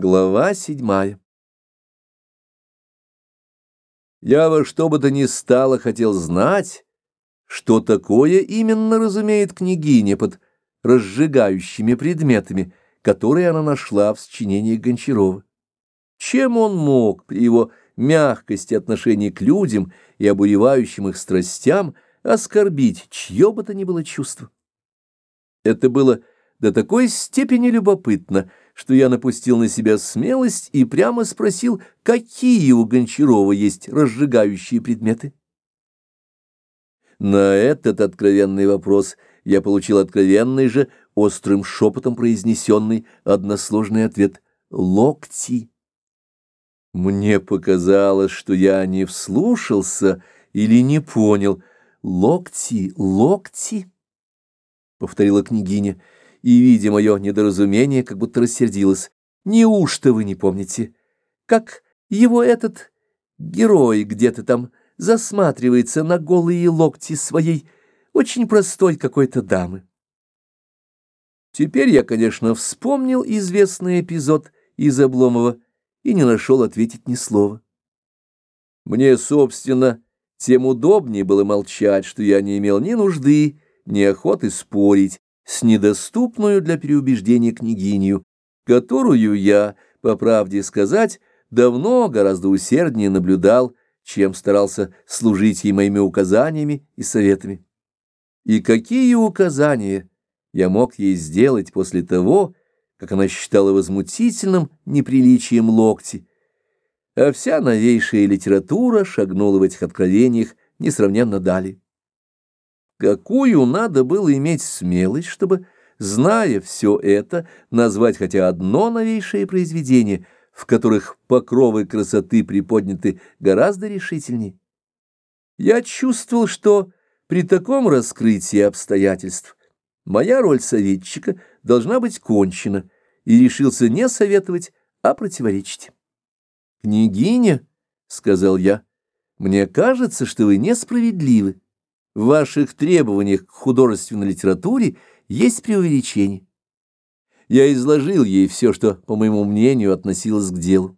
Глава седьмая Я во что бы то ни стало хотел знать, что такое именно разумеет княгиня под разжигающими предметами, которые она нашла в сочинении Гончарова. Чем он мог при его мягкости отношения к людям и обуревающим их страстям оскорбить чье бы то ни было чувство? Это было до такой степени любопытно, что я напустил на себя смелость и прямо спросил, какие у Гончарова есть разжигающие предметы. На этот откровенный вопрос я получил откровенный же, острым шепотом произнесенный односложный ответ — локти. Мне показалось, что я не вслушался или не понял. «Локти, локти!» — повторила княгиня и, видя мое недоразумение, как будто рассердилась. «Неужто вы не помните, как его этот герой где-то там засматривается на голые локти своей очень простой какой-то дамы?» Теперь я, конечно, вспомнил известный эпизод из Обломова и не нашел ответить ни слова. Мне, собственно, тем удобнее было молчать, что я не имел ни нужды, ни охоты спорить, с недоступную для переубеждения княгинью, которую я, по правде сказать, давно гораздо усерднее наблюдал, чем старался служить ей моими указаниями и советами. И какие указания я мог ей сделать после того, как она считала возмутительным неприличием локти, а вся новейшая литература шагнула в этих откровениях несравненно далее. Какую надо было иметь смелость, чтобы, зная все это, назвать хотя одно новейшее произведение, в которых покровы красоты приподняты гораздо решительнее? Я чувствовал, что при таком раскрытии обстоятельств моя роль советчика должна быть кончена, и решился не советовать, а противоречить. «Княгиня», — сказал я, — «мне кажется, что вы несправедливы» в ваших требованиях к художественной литературе есть преувеличение. Я изложил ей все, что, по моему мнению, относилось к делу.